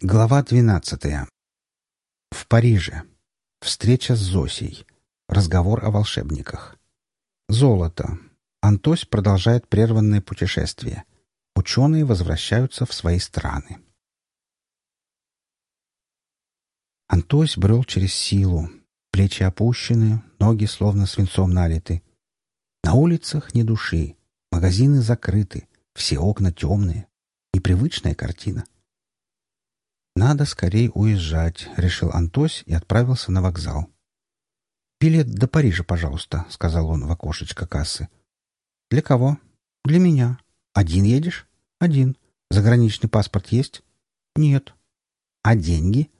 Глава двенадцатая. В Париже. Встреча с Зосей. Разговор о волшебниках. Золото. Антось продолжает прерванное путешествие. Ученые возвращаются в свои страны. Антось брел через силу. Плечи опущены, ноги словно свинцом налиты. На улицах ни души. Магазины закрыты. Все окна темные. Непривычная картина — «Надо скорее уезжать», — решил Антось и отправился на вокзал. «Билет до Парижа, пожалуйста», — сказал он в окошечко кассы. «Для кого?» «Для меня». «Один едешь?» «Один». «Заграничный паспорт есть?» «Нет». «А деньги?»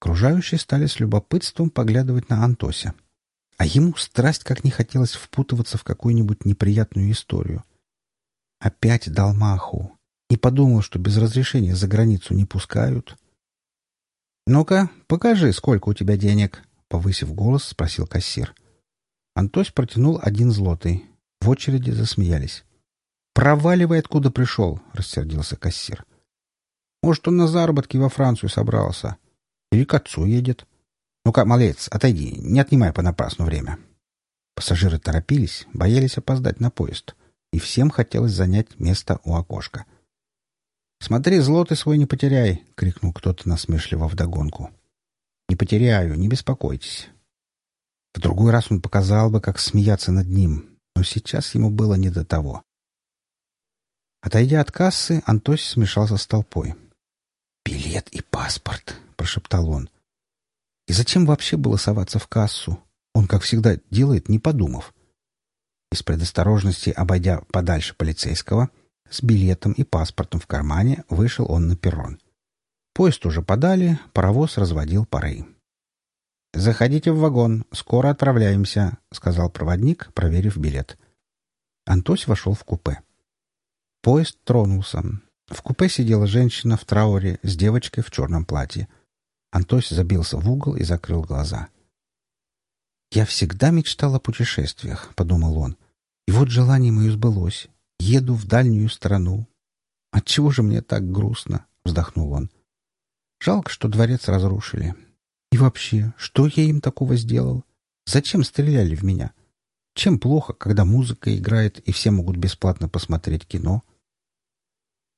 Окружающие стали с любопытством поглядывать на Антося. А ему страсть как не хотелось впутываться в какую-нибудь неприятную историю. Опять дал маху. Не подумал, что без разрешения за границу не пускают. «Ну-ка, покажи, сколько у тебя денег», — повысив голос, спросил кассир. Антось протянул один злотый. В очереди засмеялись. «Проваливай, откуда пришел», — рассердился кассир. «Может, он на заработки во Францию собрался. Или к отцу едет. Ну-ка, малец, отойди, не отнимай понапрасну время». Пассажиры торопились, боялись опоздать на поезд, и всем хотелось занять место у окошка. — «Смотри, зло свой не потеряй!» — крикнул кто-то насмешливо вдогонку. «Не потеряю, не беспокойтесь». В другой раз он показал бы, как смеяться над ним, но сейчас ему было не до того. Отойдя от кассы, Антось смешался с толпой. «Билет и паспорт!» — прошептал он. «И зачем вообще было соваться в кассу? Он, как всегда, делает, не подумав». Из предосторожности, обойдя подальше полицейского, с билетом и паспортом в кармане вышел он на перрон. Поезд уже подали, паровоз разводил пары. «Заходите в вагон, скоро отправляемся», — сказал проводник, проверив билет. Антось вошел в купе. Поезд тронулся. В купе сидела женщина в трауре с девочкой в черном платье. Антось забился в угол и закрыл глаза. «Я всегда мечтал о путешествиях», — подумал он. «И вот желание мое сбылось. Еду в дальнюю страну. Отчего же мне так грустно? Вздохнул он. Жалко, что дворец разрушили. И вообще, что я им такого сделал? Зачем стреляли в меня? Чем плохо, когда музыка играет и все могут бесплатно посмотреть кино?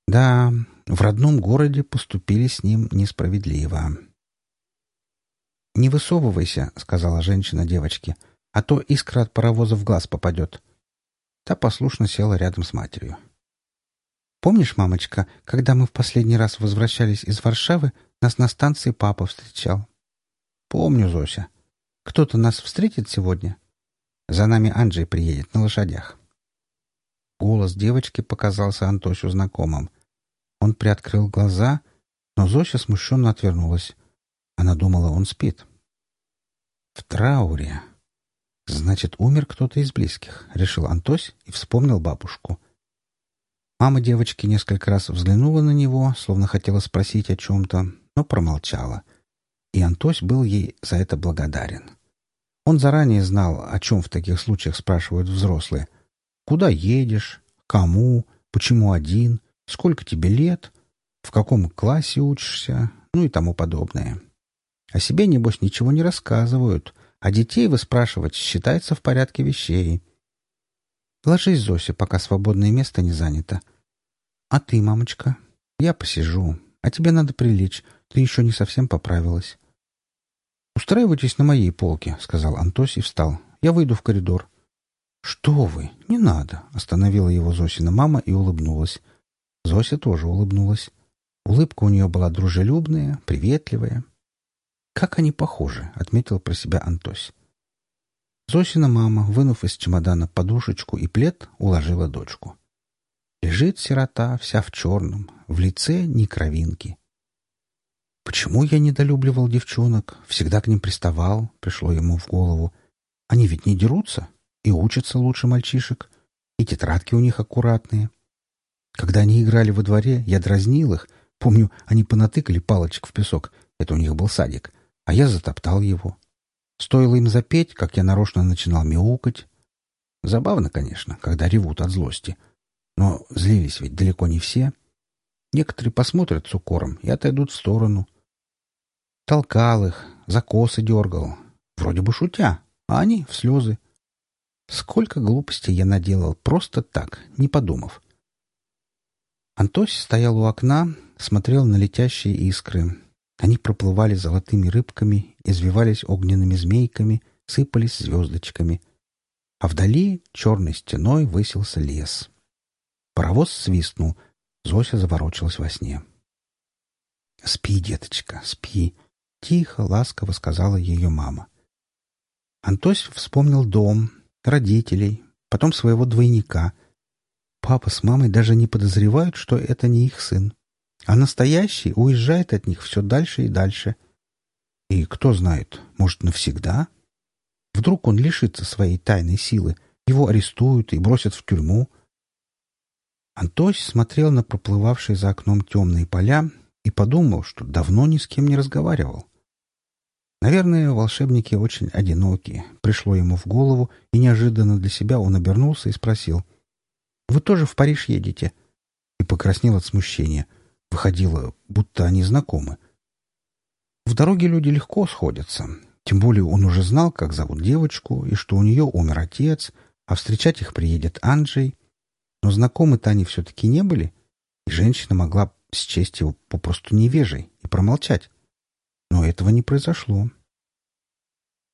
Да, в родном городе поступили с ним несправедливо. «Не высовывайся», — сказала женщина девочке, — «а то искра от паровоза в глаз попадет». Та послушно села рядом с матерью. «Помнишь, мамочка, когда мы в последний раз возвращались из Варшавы, нас на станции папа встречал?» «Помню, Зося. Кто-то нас встретит сегодня?» «За нами Анджей приедет на лошадях». Голос девочки показался Антосю знакомым. Он приоткрыл глаза, но Зося смущенно отвернулась. Она думала, он спит. В трауре. «Значит, умер кто-то из близких», — решил Антось и вспомнил бабушку. Мама девочки несколько раз взглянула на него, словно хотела спросить о чем-то, но промолчала. И Антось был ей за это благодарен. Он заранее знал, о чем в таких случаях спрашивают взрослые. «Куда едешь? Кому? Почему один? Сколько тебе лет? В каком классе учишься?» Ну и тому подобное. О себе, небось, ничего не рассказывают — а детей выспрашивать считается в порядке вещей. Ложись, Зося, пока свободное место не занято. А ты, мамочка? Я посижу. А тебе надо прилечь. Ты еще не совсем поправилась. «Устраивайтесь на моей полке», — сказал Антось и встал. «Я выйду в коридор». «Что вы? Не надо!» — остановила его Зосина мама и улыбнулась. Зося тоже улыбнулась. Улыбка у нее была дружелюбная, приветливая. «Как они похожи», — отметил про себя Антось. Зосина мама, вынув из чемодана подушечку и плед, уложила дочку. Лежит сирота, вся в черном, в лице ни кровинки. Почему я недолюбливал девчонок, всегда к ним приставал, пришло ему в голову. Они ведь не дерутся и учатся лучше мальчишек, и тетрадки у них аккуратные. Когда они играли во дворе, я дразнил их. Помню, они понатыкали палочек в песок. Это у них был садик а я затоптал его. Стоило им запеть, как я нарочно начинал мяукать. Забавно, конечно, когда ревут от злости. Но злились ведь далеко не все. Некоторые посмотрят с укором и отойдут в сторону. Толкал их, за косы дергал. Вроде бы шутя, а они в слезы. Сколько глупостей я наделал, просто так, не подумав. Антось стоял у окна, смотрел на летящие искры. Они проплывали золотыми рыбками, извивались огненными змейками, сыпались звездочками. А вдали черной стеной высился лес. Паровоз свистнул. Зося заворочилась во сне. «Спи, деточка, спи!» — тихо, ласково сказала ее мама. Антось вспомнил дом, родителей, потом своего двойника. Папа с мамой даже не подозревают, что это не их сын. А настоящий уезжает от них все дальше и дальше. И кто знает, может, навсегда? Вдруг он лишится своей тайной силы, его арестуют и бросят в тюрьму. Антось смотрел на проплывавшие за окном темные поля и подумал, что давно ни с кем не разговаривал. Наверное, волшебники очень одиноки. Пришло ему в голову, и неожиданно для себя он обернулся и спросил. «Вы тоже в Париж едете?» И покраснел от смущения. Выходило, будто они знакомы. В дороге люди легко сходятся. Тем более он уже знал, как зовут девочку, и что у нее умер отец, а встречать их приедет Анджей. Но знакомы-то они все-таки не были, и женщина могла счесть его попросту невежей и промолчать. Но этого не произошло.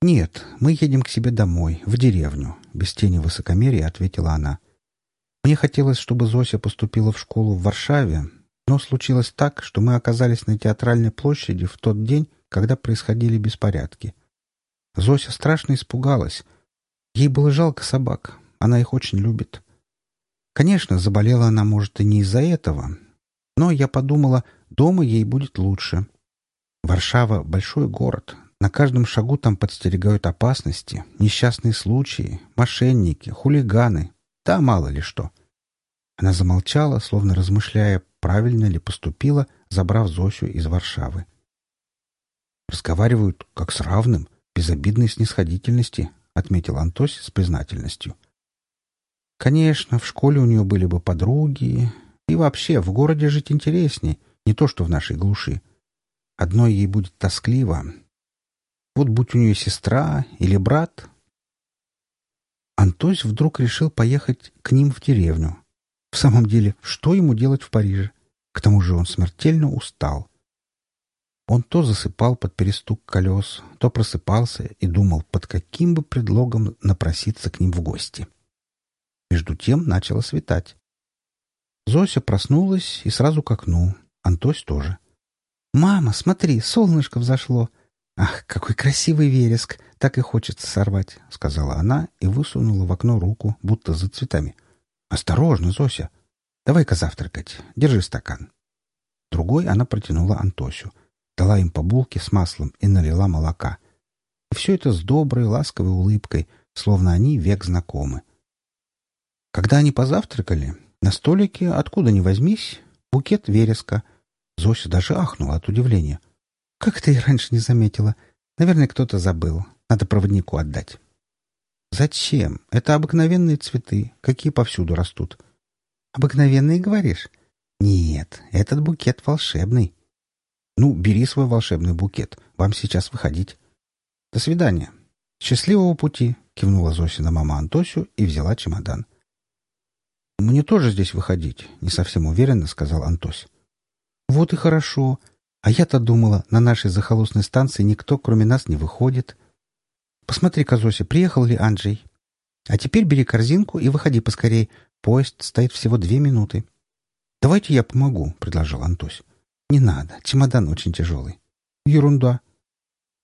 «Нет, мы едем к себе домой, в деревню», — без тени высокомерия ответила она. «Мне хотелось, чтобы Зося поступила в школу в Варшаве, но случилось так, что мы оказались на театральной площади в тот день, когда происходили беспорядки. Зося страшно испугалась. Ей было жалко собак, она их очень любит. Конечно, заболела она, может, и не из-за этого, но я подумала, дома ей будет лучше. Варшава — большой город. На каждом шагу там подстерегают опасности, несчастные случаи, мошенники, хулиганы. Да мало ли что. Она замолчала, словно размышляя, правильно ли поступила, забрав Зосю из Варшавы. «Разговаривают как с равным, безобидной снисходительности», — отметил Антось с признательностью. «Конечно, в школе у нее были бы подруги, и вообще в городе жить интересней, не то что в нашей глуши. Одной ей будет тоскливо. Вот будь у нее сестра или брат. Антось вдруг решил поехать к ним в деревню. В самом деле, что ему делать в Париже? К тому же он смертельно устал. Он то засыпал под перестук колес, то просыпался и думал, под каким бы предлогом напроситься к ним в гости. Между тем начало светать. Зося проснулась и сразу к окну. Антось тоже. «Мама, смотри, солнышко взошло!» «Ах, какой красивый вереск! Так и хочется сорвать!» — сказала она и высунула в окно руку, будто за цветами. «Осторожно, Зося! Давай-ка завтракать. Держи стакан». Другой она протянула Антосю. Дала им по булке с маслом и налила молока. И все это с доброй, ласковой улыбкой, словно они век знакомы. Когда они позавтракали, на столике, откуда ни возьмись, букет вереска — Зося даже ахнула от удивления. «Как ты и раньше не заметила? Наверное, кто-то забыл. Надо проводнику отдать». «Зачем? Это обыкновенные цветы, какие повсюду растут». «Обыкновенные, говоришь?» «Нет, этот букет волшебный». «Ну, бери свой волшебный букет. Вам сейчас выходить». «До свидания». «Счастливого пути», — кивнула Зосина мама Антосю и взяла чемодан. «Мне тоже здесь выходить», — не совсем уверенно сказал Антось. «Вот и хорошо. А я-то думала, на нашей захолустной станции никто, кроме нас, не выходит. Посмотри-ка, Зося, приехал ли Анджей? А теперь бери корзинку и выходи поскорей. Поезд стоит всего две минуты». «Давайте я помогу», — предложил Антось. «Не надо, чемодан очень тяжелый». «Ерунда».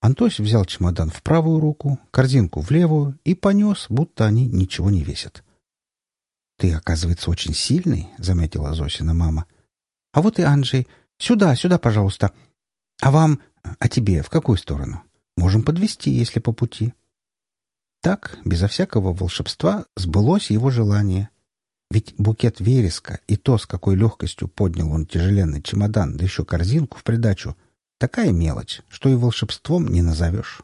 Антось взял чемодан в правую руку, корзинку в левую и понес, будто они ничего не весят. «Ты, оказывается, очень сильный», — заметила Зосина мама. А вот и Анджей. Сюда, сюда, пожалуйста. А вам... А тебе в какую сторону? Можем подвести, если по пути. Так, безо всякого волшебства, сбылось его желание. Ведь букет вереска и то, с какой легкостью поднял он тяжеленный чемодан, да еще корзинку в придачу, такая мелочь, что и волшебством не назовешь.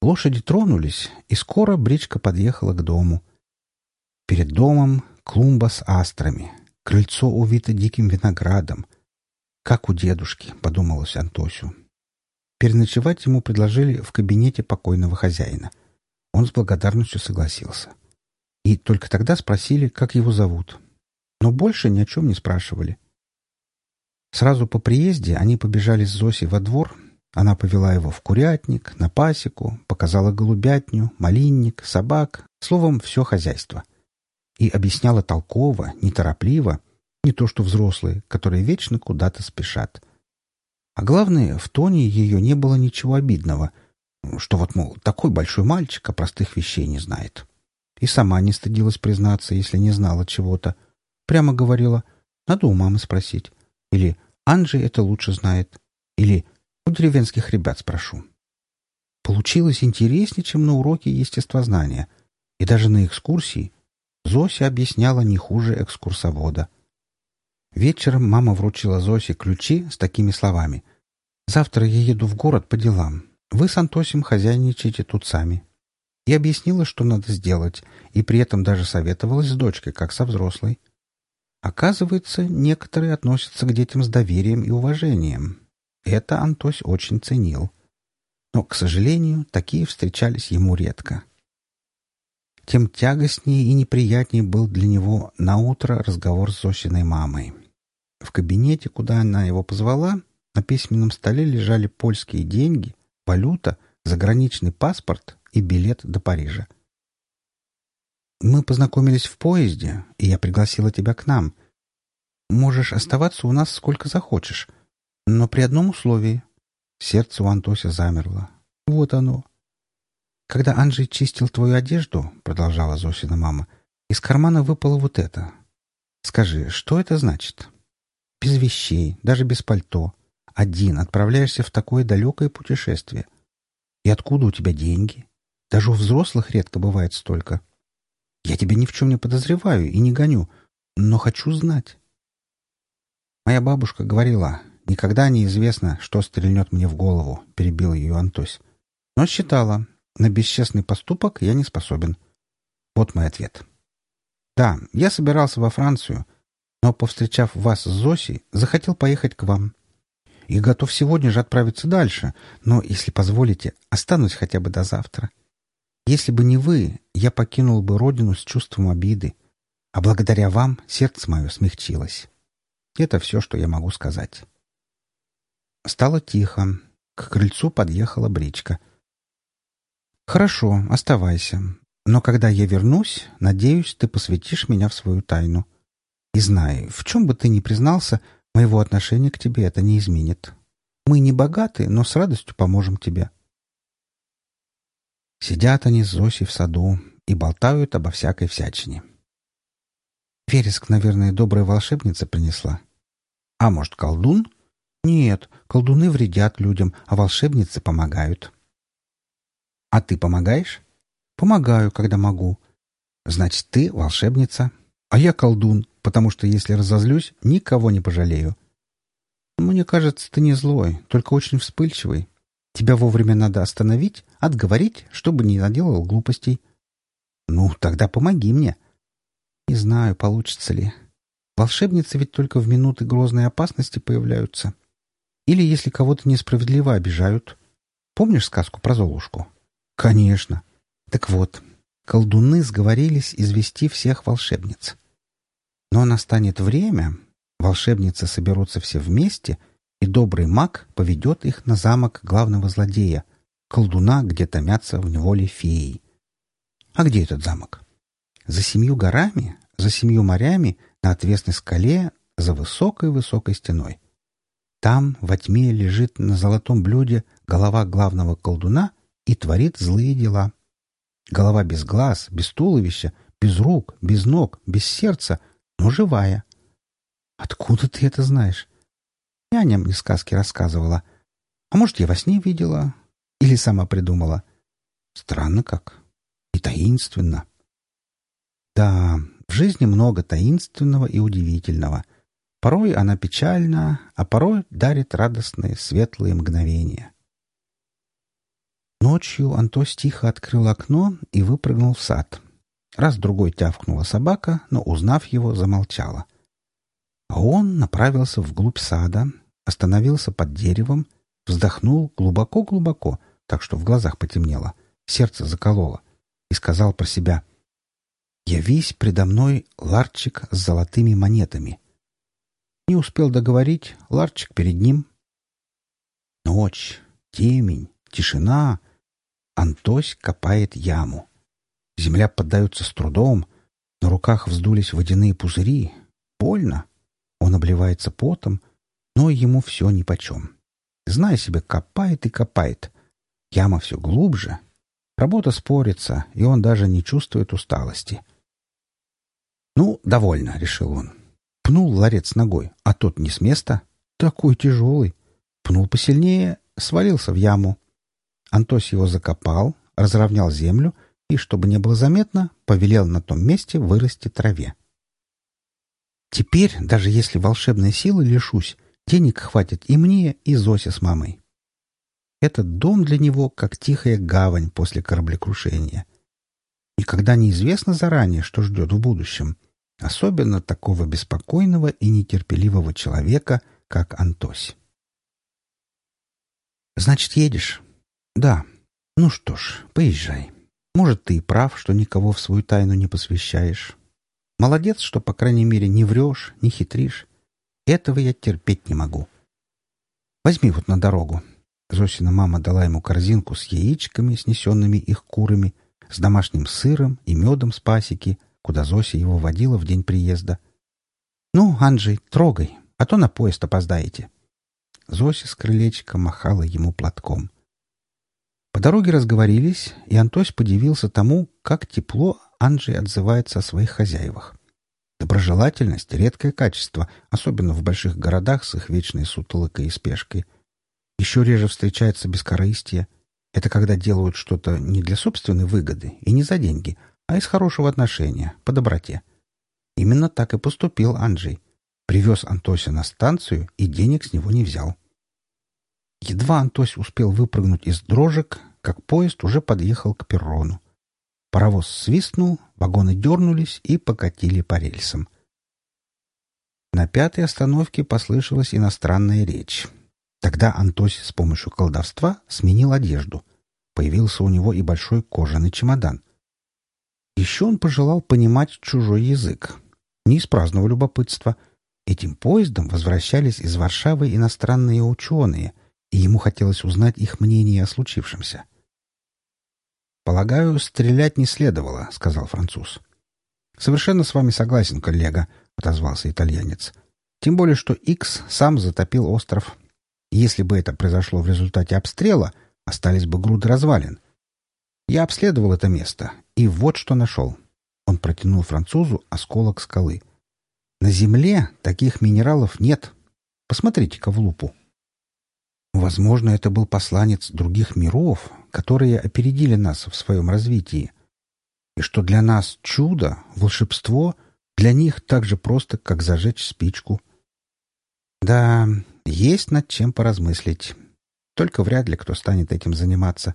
Лошади тронулись, и скоро бричка подъехала к дому. Перед домом клумба с астрами, Крыльцо увито диким виноградом. «Как у дедушки», — подумалось Антосю. Переночевать ему предложили в кабинете покойного хозяина. Он с благодарностью согласился. И только тогда спросили, как его зовут. Но больше ни о чем не спрашивали. Сразу по приезде они побежали с Зосей во двор. Она повела его в курятник, на пасеку, показала голубятню, малинник, собак, словом, все хозяйство. И объясняла толково, неторопливо, не то что взрослые, которые вечно куда-то спешат. А главное, в тоне ее не было ничего обидного, что вот, мол, такой большой мальчик, а простых вещей не знает. И сама не стыдилась признаться, если не знала чего-то. Прямо говорила, надо у мамы спросить. Или Анджи это лучше знает. Или у деревенских ребят спрошу. Получилось интереснее, чем на уроке естествознания. И даже на экскурсии Зося объясняла не хуже экскурсовода. Вечером мама вручила Зосе ключи с такими словами. «Завтра я еду в город по делам. Вы с Антосем хозяйничаете тут сами». И объяснила, что надо сделать, и при этом даже советовалась с дочкой, как со взрослой. Оказывается, некоторые относятся к детям с доверием и уважением. Это Антось очень ценил. Но, к сожалению, такие встречались ему редко. Тем тягостнее и неприятнее был для него наутро разговор с Зосиной мамой. В кабинете, куда она его позвала, на письменном столе лежали польские деньги, валюта, заграничный паспорт и билет до Парижа. Мы познакомились в поезде, и я пригласила тебя к нам. Можешь оставаться у нас сколько захочешь, но при одном условии. Сердце у Антося замерло. Вот оно. Когда Анджей чистил твою одежду, продолжала Зосина мама, из кармана выпало вот это. Скажи, что это значит? Без вещей, даже без пальто. Один отправляешься в такое далекое путешествие. И откуда у тебя деньги? Даже у взрослых редко бывает столько. — я тебя ни в чем не подозреваю и не гоню, но хочу знать. Моя бабушка говорила, никогда не известно, что стрельнет мне в голову, перебил ее Антось. Но считала, на бесчестный поступок я не способен. Вот мой ответ. Да, я собирался во Францию, но, повстречав вас с Зосей, захотел поехать к вам. И готов сегодня же отправиться дальше, но, если позволите, останусь хотя бы до завтра. — если бы не вы, я покинул бы родину с чувством обиды, а благодаря вам сердце мое смягчилось. Это все, что я могу сказать. Стало тихо. К крыльцу подъехала бричка. «Хорошо, оставайся. Но когда я вернусь, надеюсь, ты посвятишь меня в свою тайну. И знай, в чем бы ты ни признался, моего отношения к тебе это не изменит. Мы не богаты, но с радостью поможем тебе». Сидят они с Зосей в саду и болтают обо всякой всячине. Вереск, наверное, добрая волшебница принесла. А может, колдун? Нет, колдуны вредят людям, а волшебницы помогают. А ты помогаешь? Помогаю, когда могу. Значит, ты волшебница, а я колдун, потому что если разозлюсь, никого не пожалею. Мне кажется, ты не злой, только очень вспыльчивый. Тебя вовремя надо остановить, отговорить, чтобы не наделал глупостей. Ну, тогда помоги мне. Не знаю, получится ли. Волшебницы ведь только в минуты грозной опасности появляются. Или если кого-то несправедливо обижают. Помнишь сказку про Золушку? Конечно. Так вот, колдуны сговорились извести всех волшебниц. Но настанет время, волшебницы соберутся все вместе — и добрый маг поведет их на замок главного злодея, колдуна, где томятся в неволе феи. А где этот замок? За семью горами, за семью морями, на отвесной скале, за высокой-высокой стеной. Там во тьме лежит на золотом блюде голова главного колдуна и творит злые дела. Голова без глаз, без туловища, без рук, без ног, без сердца, но живая. Откуда ты это знаешь? Няня мне сказки рассказывала. А может, я во сне видела? Или сама придумала? Странно как. И таинственно. Да, в жизни много таинственного и удивительного. Порой она печальна, а порой дарит радостные, светлые мгновения. Ночью Антос тихо открыл окно и выпрыгнул в сад. Раз-другой тявкнула собака, но, узнав его, замолчала. А он направился вглубь сада, остановился под деревом, вздохнул глубоко-глубоко, так что в глазах потемнело, сердце закололо, и сказал про себя «Явись предо мной ларчик с золотыми монетами». Не успел договорить, ларчик перед ним. Ночь, темень, тишина. Антось копает яму. Земля поддается с трудом, на руках вздулись водяные пузыри. Больно. Он обливается потом, но ему все нипочем. Зная себе, копает и копает. Яма все глубже. Работа спорится, и он даже не чувствует усталости. «Ну, довольно», — решил он. Пнул ларец ногой, а тот не с места. Такой тяжелый. Пнул посильнее, свалился в яму. Антось его закопал, разровнял землю — и, чтобы не было заметно, повелел на том месте вырасти траве. Теперь, даже если волшебной силы лишусь, денег хватит и мне, и Зосе с мамой. Этот дом для него как тихая гавань после кораблекрушения. Никогда неизвестно заранее, что ждет в будущем, особенно такого беспокойного и нетерпеливого человека, как Антось. «Значит, едешь?» «Да. Ну что ж, поезжай». Может, ты и прав, что никого в свою тайну не посвящаешь. Молодец, что, по крайней мере, не врешь, не хитришь. Этого я терпеть не могу. Возьми вот на дорогу. Зосина мама дала ему корзинку с яичками, снесенными их курами, с домашним сыром и медом с пасеки, куда Зося его водила в день приезда. «Ну, Анджей, трогай, а то на поезд опоздаете». Зося с крылечка махала ему платком. Дороге разговорились, и Антось подивился тому, как тепло Анджей отзывается о своих хозяевах. Доброжелательность — редкое качество, особенно в больших городах с их вечной сутолокой и спешкой. Еще реже встречается бескорыстие. Это когда делают что-то не для собственной выгоды и не за деньги, а из хорошего отношения, по доброте. Именно так и поступил Анджей. Привез Антося на станцию и денег с него не взял. Едва Антось успел выпрыгнуть из дрожек, как поезд уже подъехал к перрону. Паровоз свистнул, вагоны дернулись и покатили по рельсам. На пятой остановке послышалась иностранная речь. Тогда Антось с помощью колдовства сменил одежду. Появился у него и большой кожаный чемодан. Еще он пожелал понимать чужой язык. Не из праздного любопытства. Этим поездом возвращались из Варшавы иностранные ученые — и ему хотелось узнать их мнение о случившемся. «Полагаю, стрелять не следовало», — сказал француз. «Совершенно с вами согласен, коллега», — отозвался итальянец. «Тем более, что Икс сам затопил остров. Если бы это произошло в результате обстрела, остались бы груды развалин. Я обследовал это место, и вот что нашел». Он протянул французу осколок скалы. «На Земле таких минералов нет. Посмотрите-ка в лупу». Возможно, это был посланец других миров, которые опередили нас в своем развитии. И что для нас чудо, волшебство, для них так же просто, как зажечь спичку. Да, есть над чем поразмыслить. Только вряд ли кто станет этим заниматься.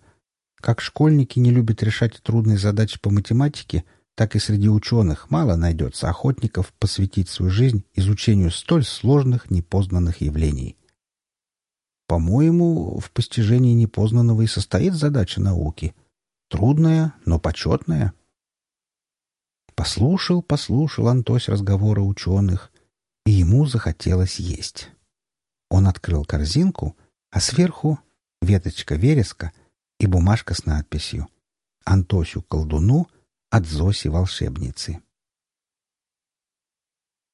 Как школьники не любят решать трудные задачи по математике, так и среди ученых мало найдется охотников посвятить свою жизнь изучению столь сложных непознанных явлений. По-моему, в постижении непознанного и состоит задача науки. Трудная, но почетная. Послушал, послушал Антось разговоры ученых, и ему захотелось есть. Он открыл корзинку, а сверху веточка вереска и бумажка с надписью «Антосю колдуну от Зоси волшебницы».